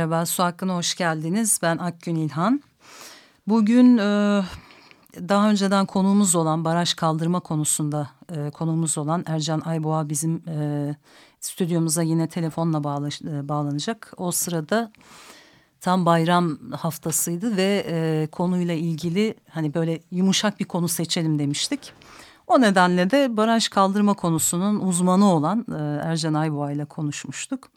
Merhaba, Su Hakkı'na hoş geldiniz. Ben Akgün İlhan. Bugün e, daha önceden konuğumuz olan baraj kaldırma konusunda e, konuğumuz olan Ercan Ayboğa bizim e, stüdyomuza yine telefonla bağla, e, bağlanacak. O sırada tam bayram haftasıydı ve e, konuyla ilgili hani böyle yumuşak bir konu seçelim demiştik. O nedenle de baraj kaldırma konusunun uzmanı olan e, Ercan Ayboğa ile konuşmuştuk.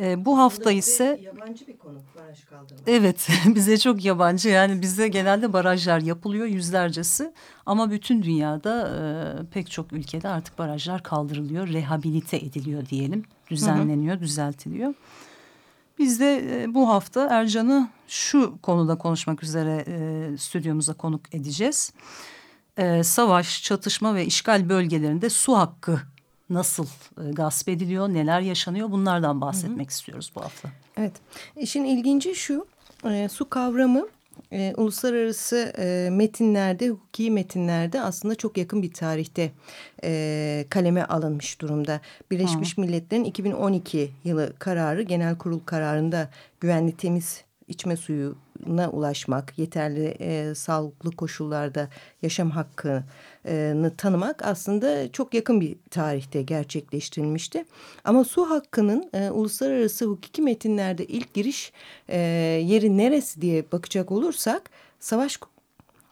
E, bu hafta ise yabancı bir konu baraj kaldırma. Evet bize çok yabancı yani bizde genelde barajlar yapılıyor yüzlercesi ama bütün dünyada e, pek çok ülkede artık barajlar kaldırılıyor rehabilite ediliyor diyelim düzenleniyor hı hı. düzeltiliyor. Biz de e, bu hafta Ercan'ı şu konuda konuşmak üzere e, stüdyomuza konuk edeceğiz. E, savaş, çatışma ve işgal bölgelerinde su hakkı nasıl e, gasp ediliyor, neler yaşanıyor bunlardan bahsetmek Hı -hı. istiyoruz bu hafta. Evet, işin ilginci şu, e, su kavramı e, uluslararası e, metinlerde, hukuki metinlerde aslında çok yakın bir tarihte e, kaleme alınmış durumda. Birleşmiş Hı. Milletler'in 2012 yılı kararı, genel kurul kararında güvenli temiz içme suyuna ulaşmak, yeterli e, sağlıklı koşullarda yaşam hakkını tanımak aslında çok yakın bir tarihte gerçekleştirilmişti. Ama su hakkının e, uluslararası hukuki metinlerde ilk giriş e, yeri neresi diye bakacak olursak savaş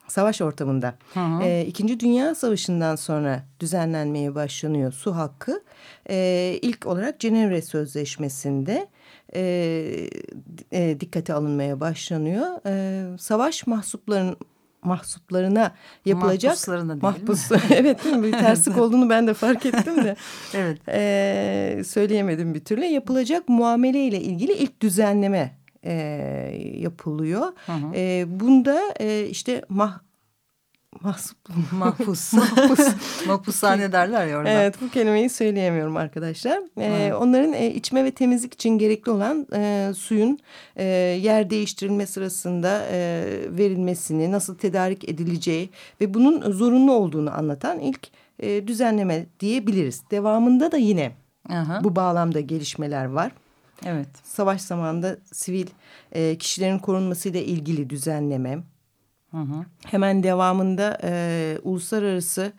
savaş ortamında. Hı hı. E, İkinci Dünya Savaşı'ndan sonra düzenlenmeye başlanıyor su hakkı. E, ilk olarak Cenevre Sözleşmesi'nde e, e, dikkate alınmaya başlanıyor. E, savaş mahsupların mahsuplarına yapılacak mahpuslarına mahpus evet değil mi? bir terslik olduğunu ben de fark ettim de evet ee, söyleyemedim bir türlü yapılacak muamele ile ilgili ilk düzenleme e, yapılıyor hı hı. E, bunda e, işte mah Mahsup. Mahpus. Mahpus. Mahpushane derler ya orada. Evet bu kelimeyi söyleyemiyorum arkadaşlar. Ee, Onların e, içme ve temizlik için gerekli olan e, suyun e, yer değiştirilme sırasında e, verilmesini, nasıl tedarik edileceği ve bunun zorunlu olduğunu anlatan ilk e, düzenleme diyebiliriz. Devamında da yine Aha. bu bağlamda gelişmeler var. Evet. Savaş zamanında sivil e, kişilerin korunmasıyla ilgili düzenleme Hı hı. Hemen devamında e, uluslararası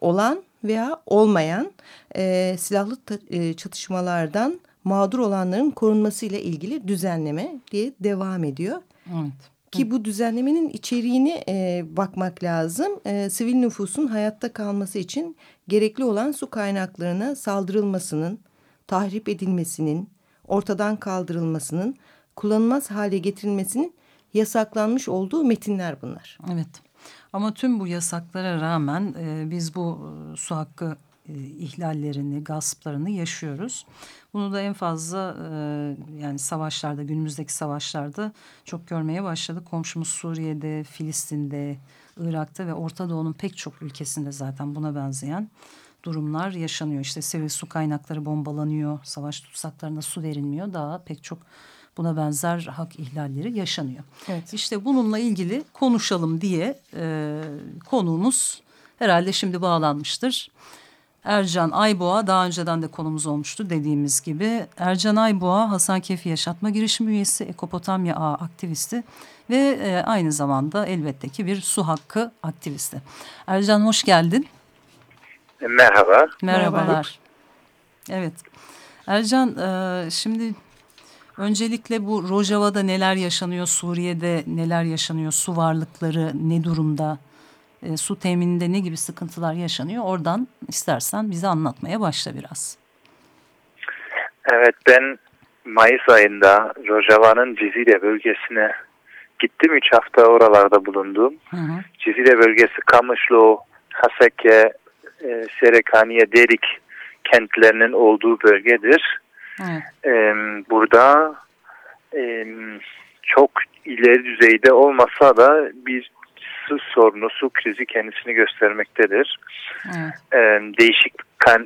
olan veya olmayan e, silahlı e, çatışmalardan mağdur olanların korunması ile ilgili düzenleme diye devam ediyor. Evet. Ki bu düzenlemenin içeriğini e, bakmak lazım. E, sivil nüfusun hayatta kalması için gerekli olan su kaynaklarına saldırılmasının, tahrip edilmesinin, ortadan kaldırılmasının, kullanılmaz hale getirilmesinin yasaklanmış olduğu metinler bunlar. Evet ama tüm bu yasaklara rağmen e, biz bu e, su hakkı e, ihlallerini, gasplarını yaşıyoruz. Bunu da en fazla e, yani savaşlarda, günümüzdeki savaşlarda çok görmeye başladık. Komşumuz Suriye'de, Filistin'de, Irak'ta ve Orta Doğu'nun pek çok ülkesinde zaten buna benzeyen durumlar yaşanıyor. İşte sivil su kaynakları bombalanıyor, savaş tutsaklarına su verilmiyor. Daha pek çok buna benzer hak ihlalleri yaşanıyor. Evet. İşte bununla ilgili konuşalım diye e, konuğumuz herhalde şimdi bağlanmıştır. Ercan Ayboğa daha önceden de konumuz olmuştu dediğimiz gibi. Ercan Ayboğa Hasan Kefi Yaşatma Girişimi üyesi, Ekopotamya Ağı aktivisti ve e, aynı zamanda elbette ki bir su hakkı aktivisti. Ercan hoş geldin. Merhaba. Merhabalar. Evet. Ercan e, şimdi Öncelikle bu Rojava'da neler yaşanıyor, Suriye'de neler yaşanıyor, su varlıkları ne durumda, e, su temininde ne gibi sıkıntılar yaşanıyor oradan istersen bize anlatmaya başla biraz. Evet ben Mayıs ayında Rojava'nın Cizile bölgesine gittim. Üç hafta oralarda bulundum. Hı hı. Cizile bölgesi Kamışlı, Haseke, e, Serekaniye, Derik kentlerinin olduğu bölgedir. Evet. E, burada e, çok ileri düzeyde olmasa da bir su sorunu, su krizi kendisini göstermektedir. Evet. E, değişik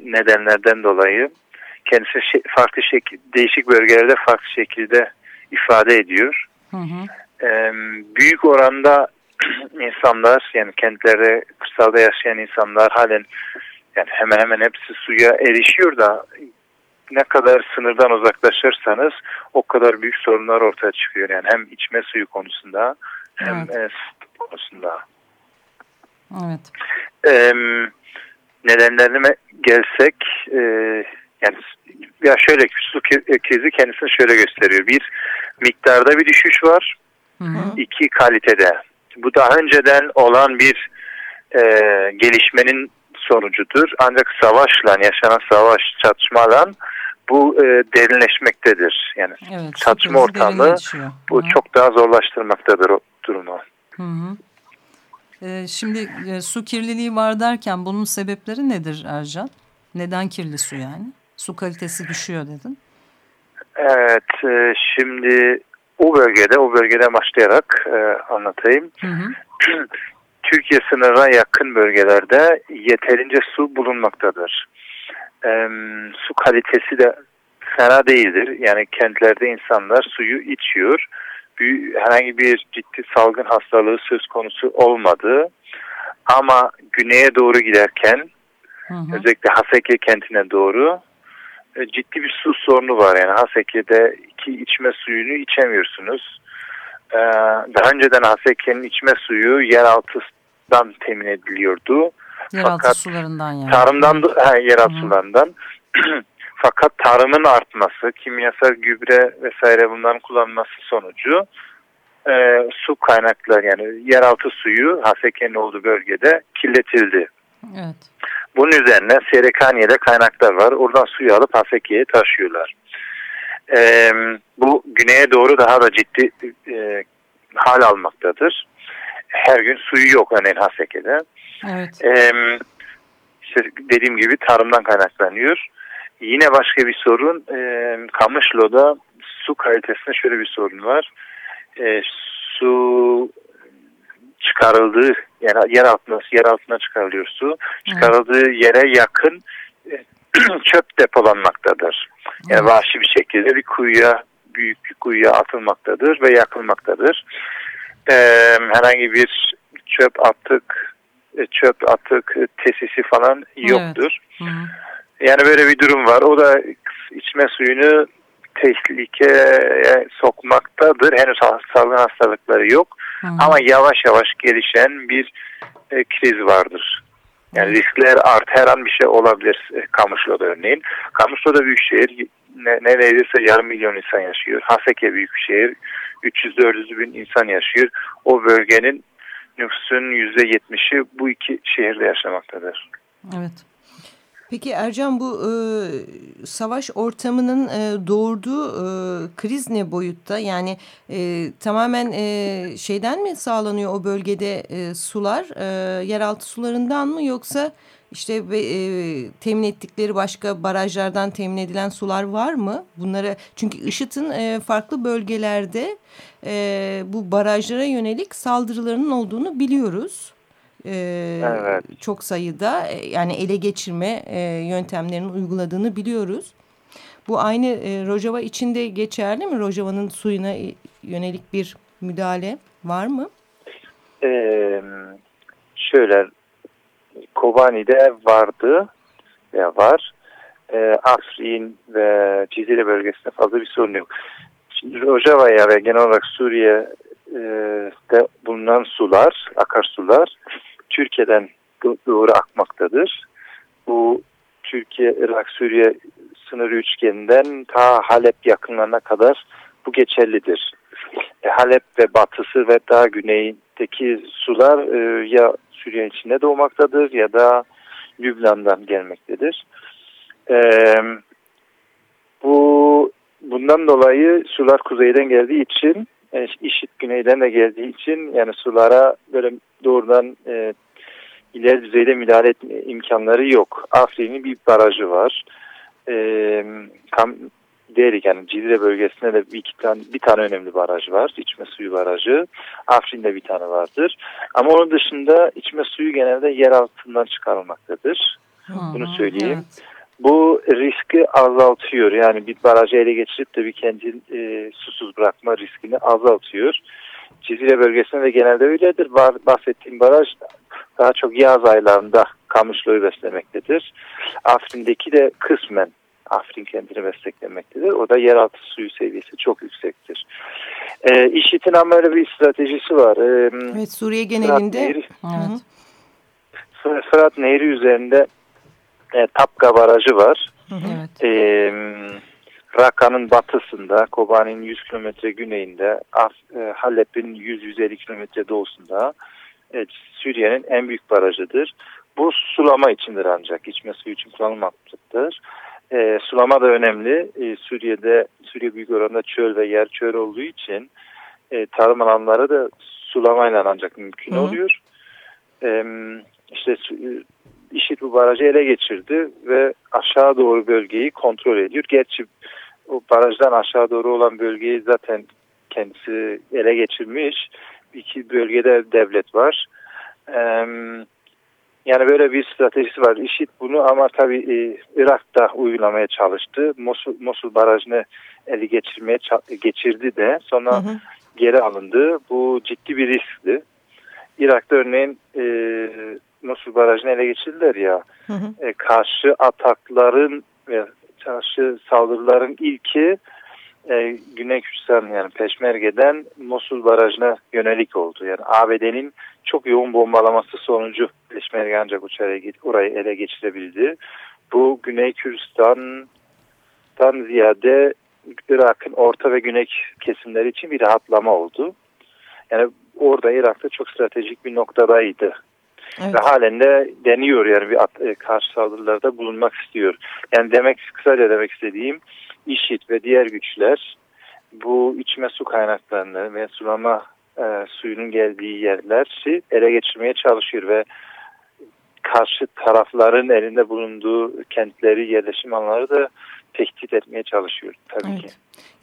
nedenlerden dolayı kendisi şey, farklı şekil, değişik bölgelerde farklı şekilde ifade ediyor. Hı hı. E, büyük oranda insanlar yani kentlerde, kırsalda yaşayan insanlar halen yani hemen hemen hepsi suya erişiyor da ne kadar sınırdan uzaklaşırsanız o kadar büyük sorunlar ortaya çıkıyor. Yani hem içme suyu konusunda hem Evet. e, konusunda. Evet. E, nedenlerine gelsek e, yani ya şöyle su krizi kendisini şöyle gösteriyor. Bir miktarda bir düşüş var. Hı hı. iki kalitede. Bu daha önceden olan bir e, gelişmenin sonucudur. Ancak savaşla, yaşanan savaş, çatışmadan bu e, derinleşmektedir. Yani Evet. çatışma ortamı bu Hı çok daha zorlaştırmaktadır o durumu. Hı hı. Ee, şimdi e, su kirliliği var derken bunun sebepleri nedir Ercan? Neden kirli su yani? Su kalitesi düşüyor dedin. Evet, e, şimdi o bölgede, o bölgede başlayarak e, anlatayım. Hı hı. Türkiye sınırına yakın bölgelerde yeterince su bulunmaktadır. Ee, su kalitesi de fena değildir. Yani kentlerde insanlar suyu içiyor. Bir, herhangi bir ciddi salgın hastalığı söz konusu olmadı. Ama güneye doğru giderken Hı hı. özellikle Haseke kentine doğru e, ciddi bir su sorunu var. Yani Haseke'de iki içme suyunu içemiyorsunuz. Ee, daha önceden Haseke'nin içme suyu yeraltından temin ediliyordu. Yeraltı fakat sularından yani. Tarımdan, da- ha, yeraltı Hı. sularından. Fakat tarımın artması, kimyasal gübre vesaire bunların kullanılması sonucu e, su kaynakları yani yeraltı suyu Haseke'nin olduğu bölgede kirletildi. Evet. Bunun üzerine Serekaniye'de kaynaklar var. Oradan suyu alıp Haseke'ye taşıyorlar. Ee, bu güneye doğru daha da ciddi e, hal almaktadır. Her gün suyu yok örneğin Haseke'de. Evet. Ee, işte dediğim gibi tarımdan kaynaklanıyor. Yine başka bir sorun e, Kamışlo'da su kalitesinde şöyle bir sorun var. E, su çıkarıldığı yani yer altına yer altına çıkarılıyor su. Çıkarıldığı yere yakın e, çöp depolanmaktadır. Yani Evet. vahşi bir şekilde bir kuyuya büyük bir kuyuya atılmaktadır ve yakılmaktadır. E, herhangi bir çöp atık e, çöp atık e, tesisi falan yoktur. Hı. Yani böyle bir durum var. O da içme suyunu tehlikeye sokmaktadır. Henüz salgın hastalıkları yok. Hı. Ama yavaş yavaş gelişen bir e, kriz vardır. Yani riskler art her an bir şey olabilir e, Kamışlo'da örneğin. Kamışlo'da büyük şehir ne, neredeyse yarım milyon insan yaşıyor. Haseke büyük şehir 300-400 bin insan yaşıyor. O bölgenin nüfusun %70'i bu iki şehirde yaşamaktadır. Evet. Peki Ercan bu e, savaş ortamının e, doğurduğu e, kriz ne boyutta? Yani e, tamamen e, şeyden mi sağlanıyor o bölgede e, sular? E, yeraltı sularından mı yoksa işte e, temin ettikleri başka barajlardan temin edilen sular var mı? Bunlara çünkü IŞİD'in e, farklı bölgelerde e, bu barajlara yönelik saldırılarının olduğunu biliyoruz. Ee, Evet. çok sayıda e, yani ele geçirme e, yöntemlerinin uyguladığını biliyoruz. Bu aynı e, Rojava içinde geçerli mi? Rojava'nın suyuna e, yönelik bir müdahale var mı? Ee, şöyle Kobani'de vardı veya var. Ee, Afrin ve Cizre bölgesinde fazla bir sorun yok. Şimdi Rojava'ya ve genel olarak Suriye'de bulunan sular, akarsular Türkiye'den do- doğru akmaktadır. Bu Türkiye, Irak, Suriye sınır üçgeninden ta Halep yakınlarına kadar bu geçerlidir. E, Halep ve batısı ve daha güneydeki sular e, ya Suriye içinde doğmaktadır ya da Lübnan'dan gelmektedir. E, bu bundan dolayı sular kuzeyden geldiği için e, işit güneyden de geldiği için yani sulara böyle doğrudan e, ileri düzeyde müdahale etme imkanları yok. Afrin'in bir barajı var. E, Derik yani Cizre bölgesinde de bir, iki tane, bir tane önemli baraj var. İçme suyu barajı. Afrin'de bir tane vardır. Ama onun dışında içme suyu genelde yer altından çıkarılmaktadır. Bunu söyleyeyim. Evet. Bu riski azaltıyor. Yani bir barajı ele geçirip de bir kentin e, susuz bırakma riskini azaltıyor. Cizre bölgesinde de genelde öyledir. Bahsettiğim baraj daha çok yaz aylarında kamışlığı beslemektedir. Afrin'deki de kısmen Afrin kendini beslemektedir. O da yeraltı suyu seviyesi çok yüksektir. E, IŞİD'in ama öyle bir stratejisi var. E, evet Suriye genelinde. Fırat Nehri, evet. Fırat Nehri üzerinde e, Tapka Barajı var. Evet. E, Raka'nın batısında, Kobani'nin 100 kilometre güneyinde, e, Halep'in 100-150 kilometre doğusunda evet, Suriye'nin en büyük barajıdır. Bu sulama içindir ancak içme suyu için kullanılmaktadır. E, sulama da önemli. E, Suriye'de Suriye büyük oranda çöl ve yer çöl olduğu için e, tarım alanları da sulamayla ancak mümkün Hı -hı. oluyor. E, işte IŞİD bu barajı ele geçirdi ve aşağı doğru bölgeyi kontrol ediyor. Gerçi o barajdan aşağı doğru olan bölgeyi zaten kendisi ele geçirmiş. İki bölgede devlet var. Ee, yani böyle bir stratejisi var. IŞİD bunu ama tabii e, Irak'ta uygulamaya çalıştı. Mosul, Mosul barajını ele geçirmeye geçirdi de sonra hı hı. geri alındı. Bu ciddi bir riskti. Irak'ta örneğin e, Mosul barajını ele geçirdiler ya. Hı hı. E, karşı atakların ve karşı saldırıların ilki e, Güney Kürdistan yani Peşmerge'den Mosul Barajı'na yönelik oldu. Yani ABD'nin çok yoğun bombalaması sonucu Peşmerge ancak uçarak orayı ele geçirebildi. Bu Güney Kürdistan'dan ziyade Irak'ın orta ve güney kesimleri için bir rahatlama oldu. Yani orada Irak'ta çok stratejik bir noktadaydı. Evet. Ve halen de deniyor yani bir at, e, karşı saldırılarda bulunmak istiyor. Yani demek kısaca demek istediğim IŞİD ve diğer güçler bu içme su kaynaklarını ve sulama e, suyunun geldiği yerleri ele geçirmeye çalışıyor ve karşı tarafların elinde bulunduğu kentleri, yerleşim alanları da tehdit etmeye çalışıyor tabii evet. ki.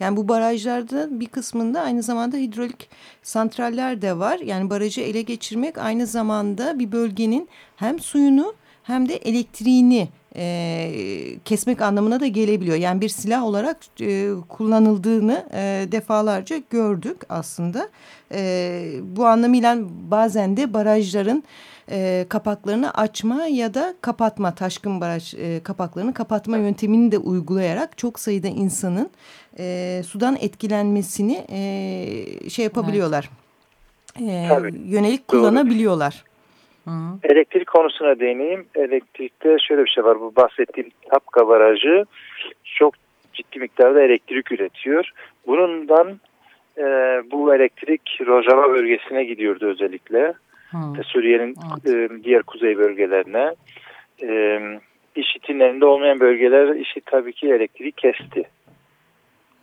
Yani bu barajlarda bir kısmında aynı zamanda hidrolik santraller de var. Yani barajı ele geçirmek aynı zamanda bir bölgenin hem suyunu hem de elektriğini e, kesmek anlamına da gelebiliyor. Yani bir silah olarak e, kullanıldığını e, defalarca gördük aslında. E, bu anlamıyla bazen de barajların e, kapaklarını açma ya da kapatma, taşkın baraj e, kapaklarını kapatma yöntemini de uygulayarak çok sayıda insanın e, sudan etkilenmesini e, şey yapabiliyorlar. Evet. E, yönelik Doğru. Hı. Elektrik konusuna değineyim. Elektrikte şöyle bir şey var. Bu bahsettiğim Tapka Barajı çok ciddi miktarda elektrik üretiyor. Bundan e, bu elektrik Rojava bölgesine gidiyordu özellikle. Hmm. Suriye'nin evet. e, diğer kuzey bölgelerine. E, IŞİD'in elinde olmayan bölgeler IŞİD tabii ki elektriği kesti.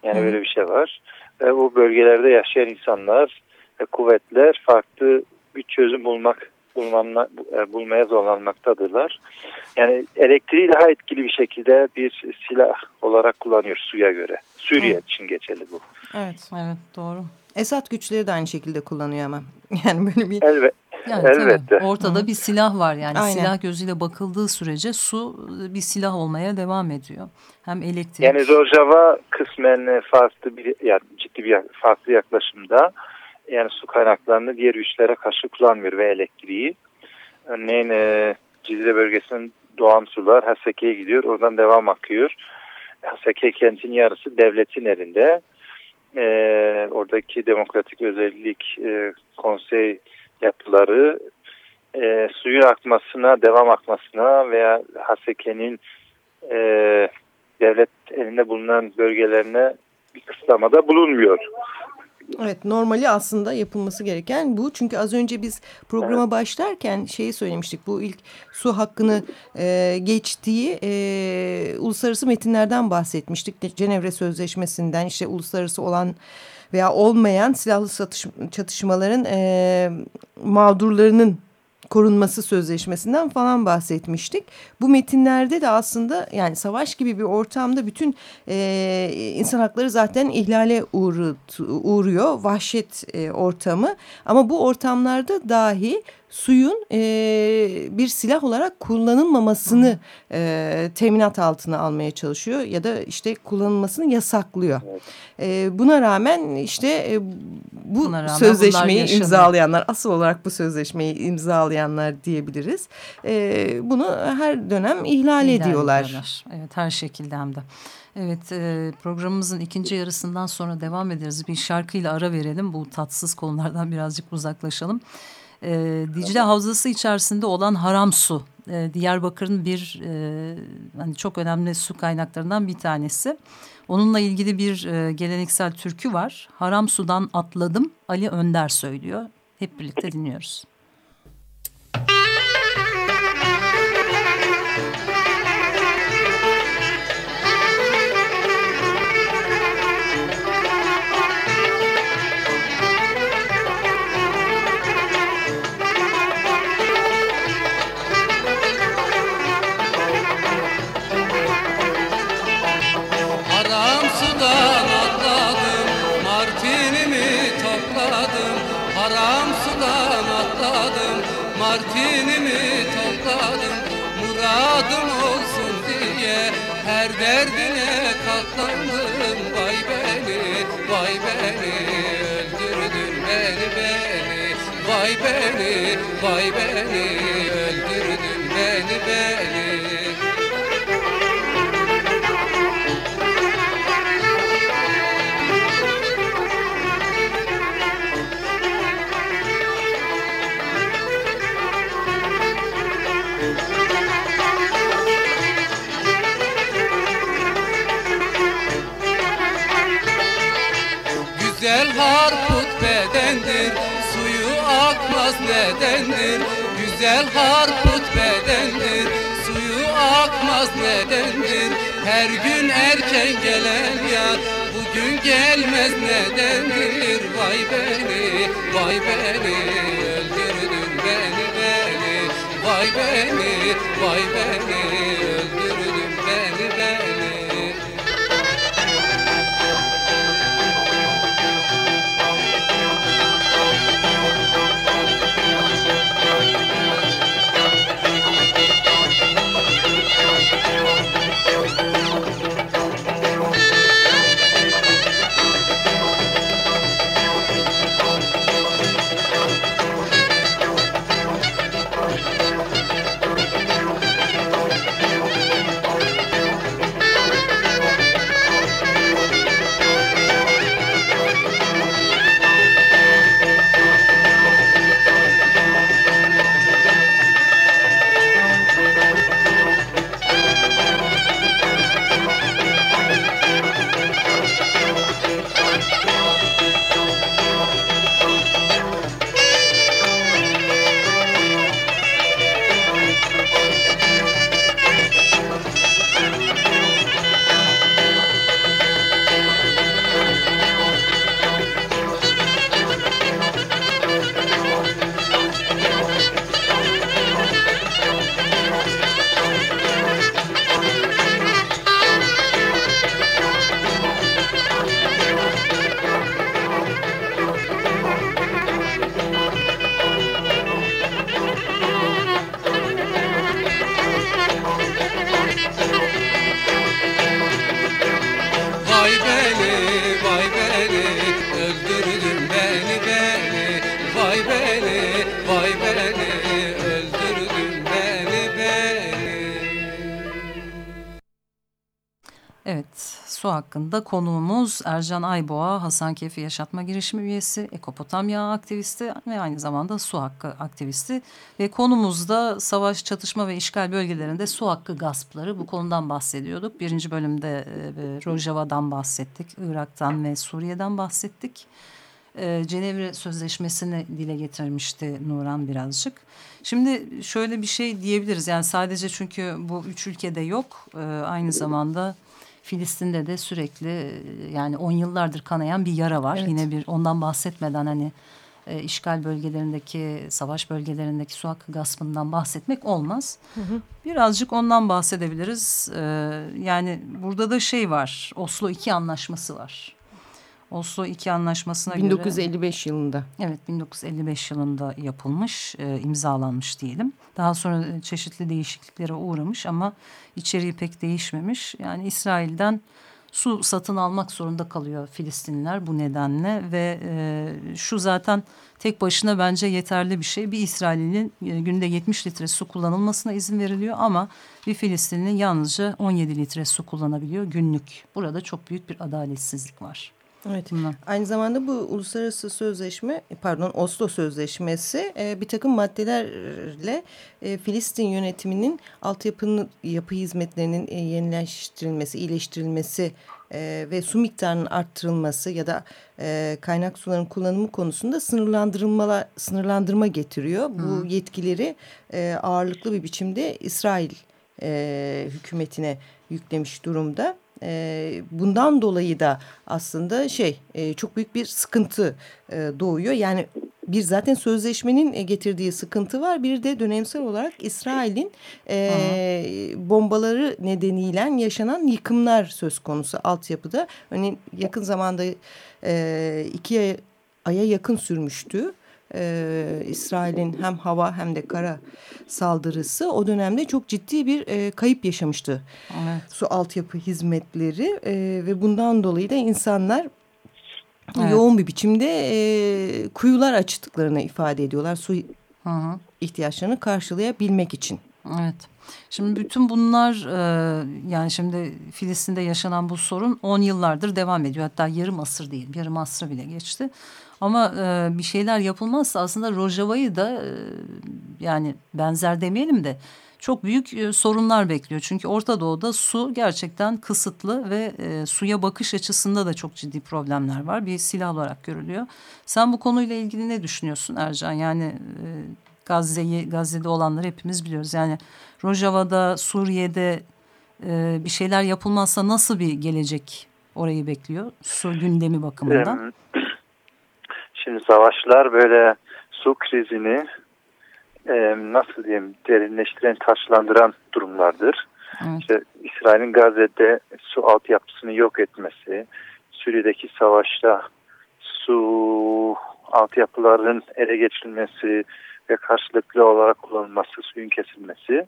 Yani hmm. böyle bir şey var. Ve bu bölgelerde yaşayan insanlar ve kuvvetler farklı bir çözüm bulmak bulmanla, e, bulmaya zorlanmaktadırlar. Yani elektriği daha etkili bir şekilde bir silah olarak kullanıyor suya göre. Suriye evet. için geçerli bu. Evet, evet doğru. Esad güçleri de aynı şekilde kullanıyor ama. Yani böyle bir... Elbet. Yani Elbette. Tabii, ortada Hı. bir silah var yani Aynen. silah gözüyle bakıldığı sürece su bir silah olmaya devam ediyor. Hem elektrik. Yani Rojava kısmen farklı bir yani ciddi bir farklı yaklaşımda yani su kaynaklarını diğer güçlere karşı kullanmıyor ve elektriği. Örneğin e, Cizre bölgesinin doğan sular Haseke'ye gidiyor. Oradan devam akıyor. Haseke kentin yarısı devletin elinde. E, oradaki demokratik özellik e, konsey yapıları e, suyun akmasına, devam akmasına veya Haseke'nin e, devlet elinde bulunan bölgelerine bir kısıtlamada bulunmuyor. Evet normali aslında yapılması gereken bu. Çünkü az önce biz programa evet. başlarken şeyi söylemiştik. Bu ilk su hakkını e, geçtiği e, uluslararası metinlerden bahsetmiştik. Cenevre Sözleşmesi'nden işte uluslararası olan veya olmayan silahlı satış, çatışmaların e, mağdurlarının korunması sözleşmesinden falan bahsetmiştik. Bu metinlerde de aslında yani savaş gibi bir ortamda bütün e, insan hakları zaten ihlale uğrut, uğruyor. Vahşet e, ortamı ama bu ortamlarda dahi suyun e, bir silah olarak kullanılmamasını e, teminat altına almaya çalışıyor ya da işte kullanılmasını yasaklıyor. E, buna rağmen işte e, bu rağmen sözleşmeyi imzalayanlar asıl olarak bu sözleşmeyi imzalayanlar diyebiliriz. E, bunu her dönem ihlal, ihlal ediyorlar. ediyorlar. Evet her şekilde hem de. Evet e, programımızın ikinci yarısından sonra devam ederiz. Bir şarkıyla ara verelim. Bu tatsız konulardan birazcık uzaklaşalım e, Dicle Havzası içerisinde olan haram su. E, Diyarbakır'ın bir e, hani çok önemli su kaynaklarından bir tanesi. Onunla ilgili bir e, geleneksel türkü var. Haram sudan atladım Ali Önder söylüyor. Hep birlikte dinliyoruz. Beni, vay beni Öldürdün beni beni. Vay beni, vay beni hakkında konuğumuz Ercan Ayboğa, Hasan Kefi Yaşatma Girişimi üyesi, Ekopotamya aktivisti ve aynı zamanda su hakkı aktivisti. Ve konumuzda savaş, çatışma ve işgal bölgelerinde su hakkı gaspları bu konudan bahsediyorduk. Birinci bölümde e, Rojava'dan bahsettik, Irak'tan ve Suriye'den bahsettik. E, Cenevre Sözleşmesi'ni dile getirmişti Nuran birazcık. Şimdi şöyle bir şey diyebiliriz yani sadece çünkü bu üç ülkede yok e, aynı zamanda Filistin'de de sürekli yani on yıllardır kanayan bir yara var. Evet. Yine bir ondan bahsetmeden hani e, işgal bölgelerindeki, savaş bölgelerindeki su hakkı gaspından bahsetmek olmaz. Hı hı. Birazcık ondan bahsedebiliriz. E, yani burada da şey var, Oslo II anlaşması var. Oslo II anlaşmasına 1955 göre, yılında. Evet 1955 yılında yapılmış, e, imzalanmış diyelim. Daha sonra çeşitli değişikliklere uğramış ama içeriği pek değişmemiş. Yani İsrail'den su satın almak zorunda kalıyor Filistinliler bu nedenle ve e, şu zaten tek başına bence yeterli bir şey. Bir İsrail'in e, günde 70 litre su kullanılmasına izin veriliyor ama bir Filistinli yalnızca 17 litre su kullanabiliyor günlük. Burada çok büyük bir adaletsizlik var. Evet. Bundan. Aynı zamanda bu uluslararası sözleşme, pardon Oslo Sözleşmesi e, bir takım maddelerle e, Filistin yönetiminin altyapı yapı hizmetlerinin e, yenileştirilmesi, iyileştirilmesi e, ve su miktarının arttırılması ya da e, kaynak suların kullanımı konusunda sınırlandırılma sınırlandırma getiriyor. Hı. Bu yetkileri e, ağırlıklı bir biçimde İsrail e, hükümetine yüklemiş durumda. E, bundan dolayı da aslında şey e, çok büyük bir sıkıntı e, doğuyor. Yani bir zaten sözleşmenin e, getirdiği sıkıntı var. Bir de dönemsel olarak İsrail'in e, bombaları nedeniyle yaşanan yıkımlar söz konusu altyapıda. Örneğin yakın zamanda e, iki aya yakın sürmüştü e, İsrail'in hem hava hem de kara saldırısı o dönemde çok ciddi bir e, kayıp yaşamıştı. Evet. Su altyapı hizmetleri e, ve bundan dolayı da insanlar evet. yoğun bir biçimde e, kuyular açtıklarını ifade ediyorlar. Su hı hı. ihtiyaçlarını karşılayabilmek için. Evet. Şimdi bütün bunlar e, yani şimdi Filistin'de yaşanan bu sorun 10 yıllardır devam ediyor. Hatta yarım asır değil, yarım asrı bile geçti. Ama e, bir şeyler yapılmazsa aslında Rojava'yı da e, yani benzer demeyelim de çok büyük e, sorunlar bekliyor. Çünkü Orta Doğu'da su gerçekten kısıtlı ve e, suya bakış açısında da çok ciddi problemler var. Bir silah olarak görülüyor. Sen bu konuyla ilgili ne düşünüyorsun Ercan? Yani e, Gazze'yi Gazze'de olanları hepimiz biliyoruz. Yani Rojava'da, Suriye'de e, bir şeyler yapılmazsa nasıl bir gelecek orayı bekliyor? Su gündemi bakımından. Şimdi savaşlar böyle su krizini e, nasıl diyeyim derinleştiren, taşlandıran durumlardır. Evet. İşte İsrail'in Gazze'de su altyapısını yok etmesi, Suriye'deki savaşta su altyapıların ele geçirilmesi ve karşılıklı olarak kullanılması, suyun kesilmesi.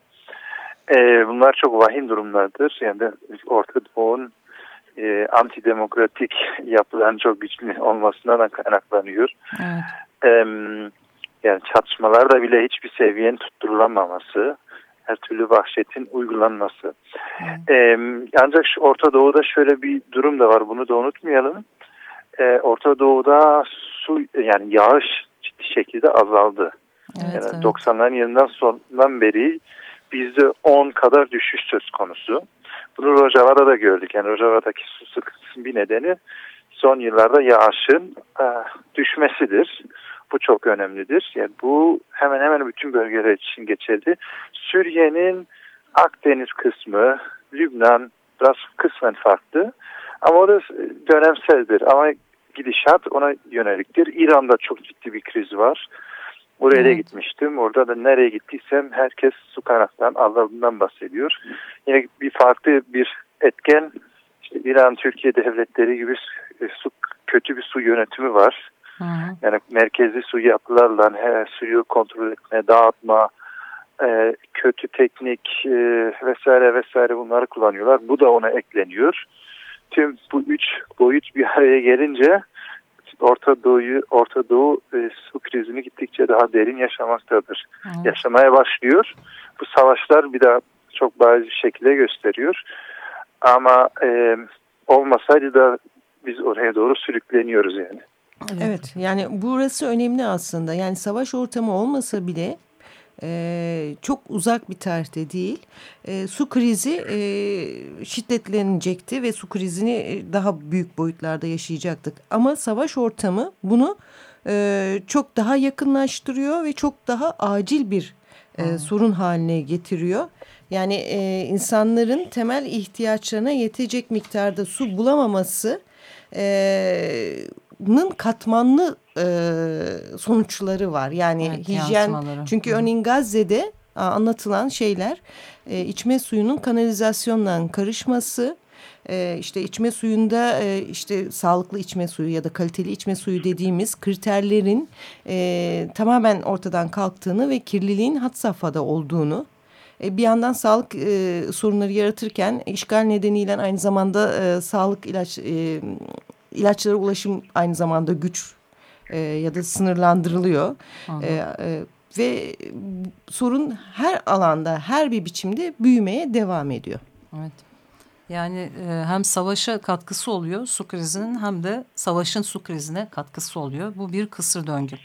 E, bunlar çok vahim durumlardır. Yani de Orta Doğu'nun e, antidemokratik yapıların çok güçlü olmasından kaynaklanıyor. Evet. E, yani çatışmalarda bile hiçbir seviyenin tutturulamaması, her türlü vahşetin uygulanması. Evet. E, ancak şu Orta Doğu'da şöyle bir durum da var, bunu da unutmayalım. E, Orta Doğu'da su yani yağış ciddi şekilde azaldı. Evet, yani evet. 90'ların yılından sondan beri bizde 10 kadar düşüş söz konusu. Bunu Rojava'da da gördük. Yani Rojava'daki su sıkıntısının bir nedeni son yıllarda yağışın e, düşmesidir. Bu çok önemlidir. Yani bu hemen hemen bütün bölgeler için geçerli. Suriye'nin Akdeniz kısmı, Lübnan biraz kısmen farklı. Ama o da dönemseldir. Ama gidişat ona yöneliktir. İran'da çok ciddi bir kriz var. Oraya evet. da gitmiştim. Orada da nereye gittiysem herkes su kaynaklarının azaldığından bahsediyor. Yine bir farklı bir etken işte İran, Türkiye devletleri gibi e, su, kötü bir su yönetimi var. Hı hı. Yani merkezi su yapılarla he, suyu kontrol etme, dağıtma, e, kötü teknik e, vesaire vesaire bunları kullanıyorlar. Bu da ona ekleniyor. Tüm bu üç boyut bir araya gelince Orta Doğu'yu Orta Doğu e, su krizini gittikçe daha derin yaşamaktadır. Evet. Yaşamaya başlıyor. Bu savaşlar bir daha çok bariz bir şekilde gösteriyor. Ama e, olmasaydı da biz oraya doğru sürükleniyoruz yani. Evet. evet yani burası önemli aslında. Yani savaş ortamı olmasa bile e, çok uzak bir tarihte değil. E, su krizi e, şiddetlenecekti ve su krizini e, daha büyük boyutlarda yaşayacaktık. Ama savaş ortamı bunu e, çok daha yakınlaştırıyor ve çok daha acil bir e, sorun haline getiriyor. Yani e, insanların temel ihtiyaçlarına yetecek miktarda su bulamaması e, katmanlı e, sonuçları var. Yani Evet, hijyen çünkü Hı örneğin Gazze'de anlatılan şeyler e, içme suyunun kanalizasyonla karışması e, işte içme suyunda e, işte sağlıklı içme suyu ya da kaliteli içme suyu dediğimiz kriterlerin e, tamamen ortadan kalktığını ve kirliliğin had safhada olduğunu e, bir yandan sağlık e, sorunları yaratırken işgal nedeniyle aynı zamanda e, sağlık ilaç e, ilaçlara ulaşım aynı zamanda güç e, ya da sınırlandırılıyor. E, e, ve sorun her alanda, her bir biçimde büyümeye devam ediyor. Evet. Yani e, hem savaşa katkısı oluyor su krizinin hem de savaşın su krizine katkısı oluyor. Bu bir kısır döngü.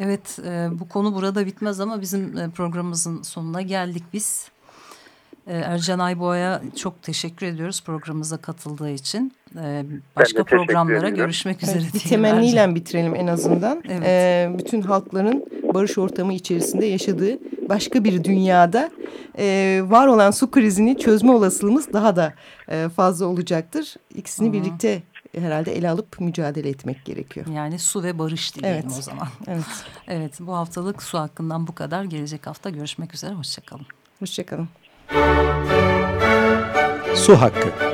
Evet e, bu konu burada bitmez ama bizim e, programımızın sonuna geldik biz. E, Ercan Ayboğa'ya çok teşekkür ediyoruz programımıza katıldığı için. E, başka programlara görüşmek üzere. Evet, bir temenniyle bitirelim en azından. Evet. Ee, bütün halkların barış ortamı içerisinde yaşadığı başka bir dünyada e, var olan su krizini çözme olasılığımız daha da e, fazla olacaktır. İkisini Hı hı. birlikte herhalde ele alıp mücadele etmek gerekiyor. Yani su ve barış diyelim Evet. o zaman. Evet, Evet bu haftalık su hakkından bu kadar. Gelecek hafta görüşmek üzere. Hoşçakalın. hoşçakalın. Su hakkı.